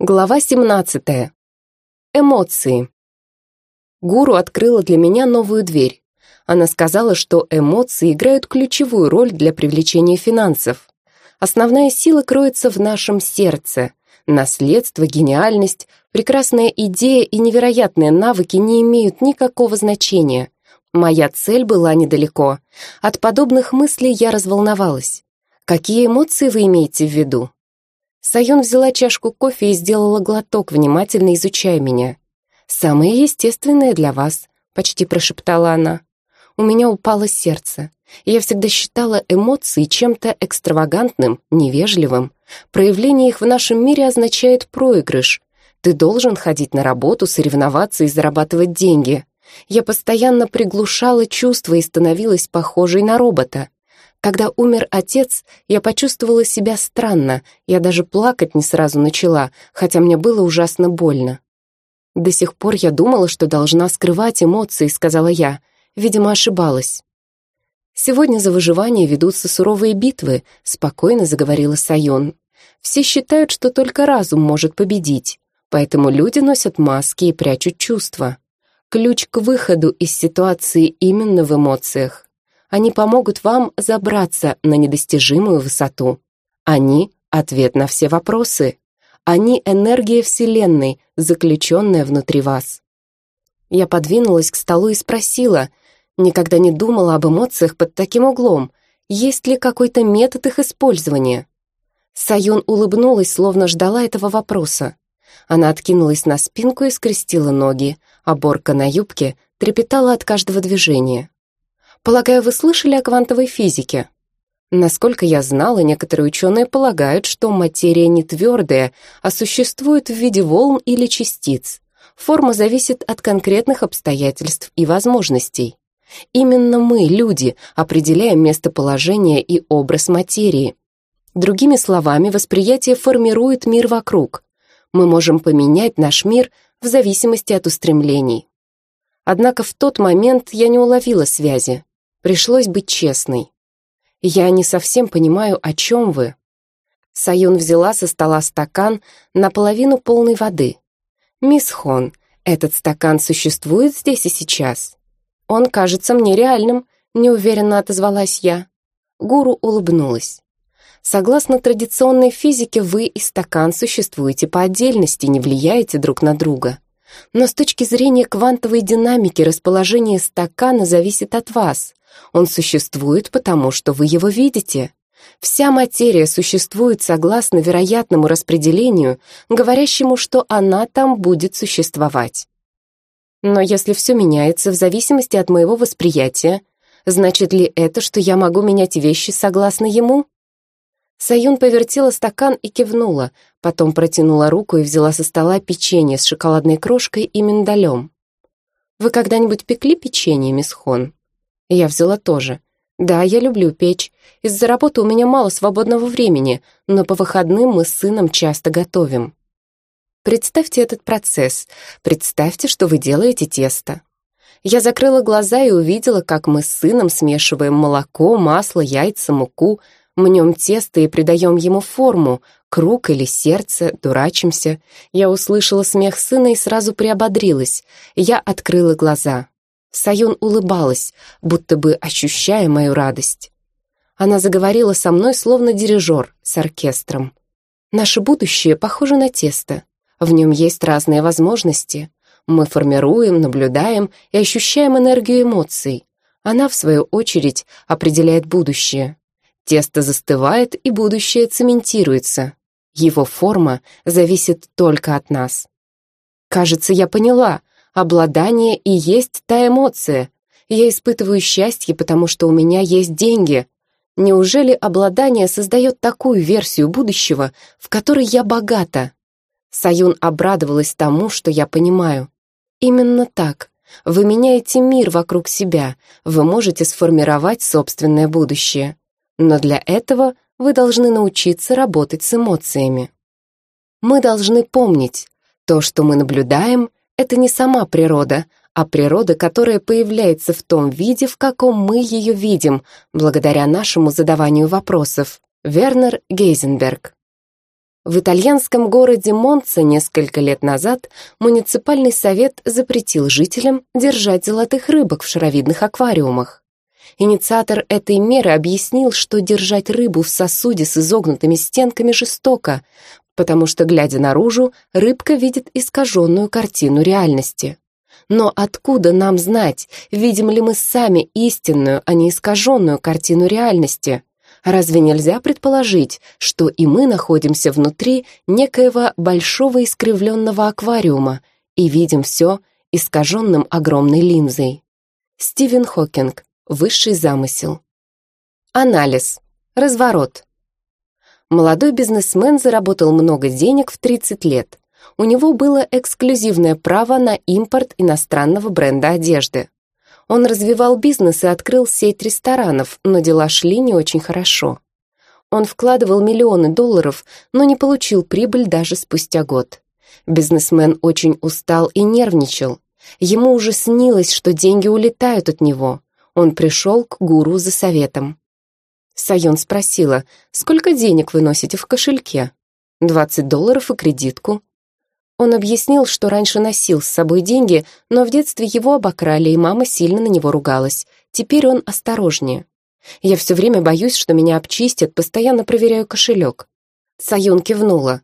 Глава 17. Эмоции. Гуру открыла для меня новую дверь. Она сказала, что эмоции играют ключевую роль для привлечения финансов. Основная сила кроется в нашем сердце. Наследство, гениальность, прекрасная идея и невероятные навыки не имеют никакого значения. Моя цель была недалеко. От подобных мыслей я разволновалась. Какие эмоции вы имеете в виду? Саюн взяла чашку кофе и сделала глоток, внимательно изучая меня. «Самое естественное для вас», — почти прошептала она. У меня упало сердце. Я всегда считала эмоции чем-то экстравагантным, невежливым. Проявление их в нашем мире означает проигрыш. Ты должен ходить на работу, соревноваться и зарабатывать деньги. Я постоянно приглушала чувства и становилась похожей на робота. Когда умер отец, я почувствовала себя странно, я даже плакать не сразу начала, хотя мне было ужасно больно. «До сих пор я думала, что должна скрывать эмоции», — сказала я. Видимо, ошибалась. «Сегодня за выживание ведутся суровые битвы», — спокойно заговорила Сайон. «Все считают, что только разум может победить, поэтому люди носят маски и прячут чувства. Ключ к выходу из ситуации именно в эмоциях. Они помогут вам забраться на недостижимую высоту. Они — ответ на все вопросы. Они — энергия Вселенной, заключенная внутри вас. Я подвинулась к столу и спросила, никогда не думала об эмоциях под таким углом, есть ли какой-то метод их использования. Саюн улыбнулась, словно ждала этого вопроса. Она откинулась на спинку и скрестила ноги, а борка на юбке трепетала от каждого движения. Полагаю, вы слышали о квантовой физике? Насколько я знала, некоторые ученые полагают, что материя не твердая, а существует в виде волн или частиц. Форма зависит от конкретных обстоятельств и возможностей. Именно мы, люди, определяем местоположение и образ материи. Другими словами, восприятие формирует мир вокруг. Мы можем поменять наш мир в зависимости от устремлений. Однако в тот момент я не уловила связи. Пришлось быть честной. «Я не совсем понимаю, о чем вы». Саюн взяла со стола стакан наполовину полной воды. «Мисс Хон, этот стакан существует здесь и сейчас?» «Он кажется мне реальным», — неуверенно отозвалась я. Гуру улыбнулась. «Согласно традиционной физике, вы и стакан существуете по отдельности, не влияете друг на друга. Но с точки зрения квантовой динамики расположение стакана зависит от вас. Он существует, потому что вы его видите. Вся материя существует согласно вероятному распределению, говорящему, что она там будет существовать. Но если все меняется в зависимости от моего восприятия, значит ли это, что я могу менять вещи согласно ему? Саюн повертела стакан и кивнула, потом протянула руку и взяла со стола печенье с шоколадной крошкой и миндалем. «Вы когда-нибудь пекли печенье, мисс Хон?» Я взяла тоже. Да, я люблю печь. Из-за работы у меня мало свободного времени, но по выходным мы с сыном часто готовим. Представьте этот процесс. Представьте, что вы делаете тесто. Я закрыла глаза и увидела, как мы с сыном смешиваем молоко, масло, яйца, муку, мнем тесто и придаем ему форму, круг или сердце, дурачимся. Я услышала смех сына и сразу приободрилась. Я открыла глаза. Саюн улыбалась, будто бы ощущая мою радость. Она заговорила со мной, словно дирижер с оркестром. «Наше будущее похоже на тесто. В нем есть разные возможности. Мы формируем, наблюдаем и ощущаем энергию эмоций. Она, в свою очередь, определяет будущее. Тесто застывает, и будущее цементируется. Его форма зависит только от нас. Кажется, я поняла, Обладание и есть та эмоция. Я испытываю счастье, потому что у меня есть деньги. Неужели обладание создает такую версию будущего, в которой я богата? Саюн обрадовалась тому, что я понимаю. Именно так. Вы меняете мир вокруг себя, вы можете сформировать собственное будущее. Но для этого вы должны научиться работать с эмоциями. Мы должны помнить, то, что мы наблюдаем, это не сама природа, а природа, которая появляется в том виде, в каком мы ее видим, благодаря нашему задаванию вопросов. Вернер Гейзенберг В итальянском городе Монца несколько лет назад муниципальный совет запретил жителям держать золотых рыбок в шаровидных аквариумах. Инициатор этой меры объяснил, что держать рыбу в сосуде с изогнутыми стенками жестоко, потому что, глядя наружу, рыбка видит искаженную картину реальности. Но откуда нам знать, видим ли мы сами истинную, а не искаженную картину реальности? Разве нельзя предположить, что и мы находимся внутри некоего большого искривленного аквариума и видим все искаженным огромной линзой? Стивен Хокинг. Высший замысел. Анализ. Разворот. Молодой бизнесмен заработал много денег в 30 лет. У него было эксклюзивное право на импорт иностранного бренда одежды. Он развивал бизнес и открыл сеть ресторанов, но дела шли не очень хорошо. Он вкладывал миллионы долларов, но не получил прибыль даже спустя год. Бизнесмен очень устал и нервничал. Ему уже снилось, что деньги улетают от него. Он пришел к гуру за советом. Сайон спросила, сколько денег вы носите в кошельке? «Двадцать долларов и кредитку», он объяснил, что раньше носил с собой деньги, но в детстве его обокрали, и мама сильно на него ругалась. Теперь он осторожнее. Я все время боюсь, что меня обчистят, постоянно проверяю кошелек. Саюн кивнула.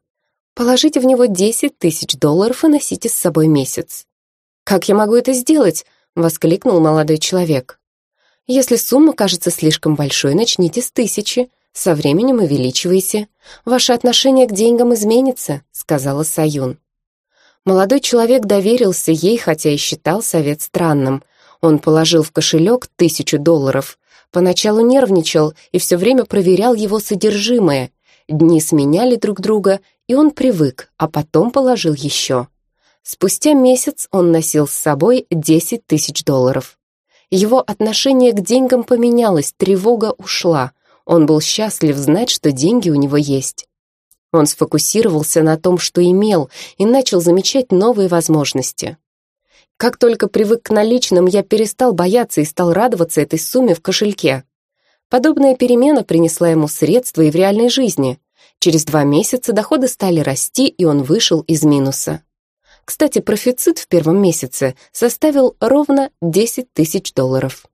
Положите в него 10 тысяч долларов и носите с собой месяц. «Как я могу это сделать?» — воскликнул молодой человек. «Если сумма кажется слишком большой, начните с тысячи. Со временем увеличивайте. Ваше отношение к деньгам изменится», — сказала Саюн. Молодой человек доверился ей, хотя и считал совет странным. Он положил в кошелек тысячу долларов. Поначалу нервничал и все время проверял его содержимое. Дни сменяли друг друга, и он привык, а потом положил еще. Спустя месяц он носил с собой 10 тысяч долларов. Его отношение к деньгам поменялось, тревога ушла. Он был счастлив знать, что деньги у него есть. Он сфокусировался на том, что имел, и начал замечать новые возможности. Как только привык к наличным, я перестал бояться и стал радоваться этой сумме в кошельке. Подобная перемена принесла ему средства и в реальной жизни. Через два месяца доходы стали расти, и он вышел из минуса. Кстати, профицит в первом месяце составил ровно 10 тысяч долларов.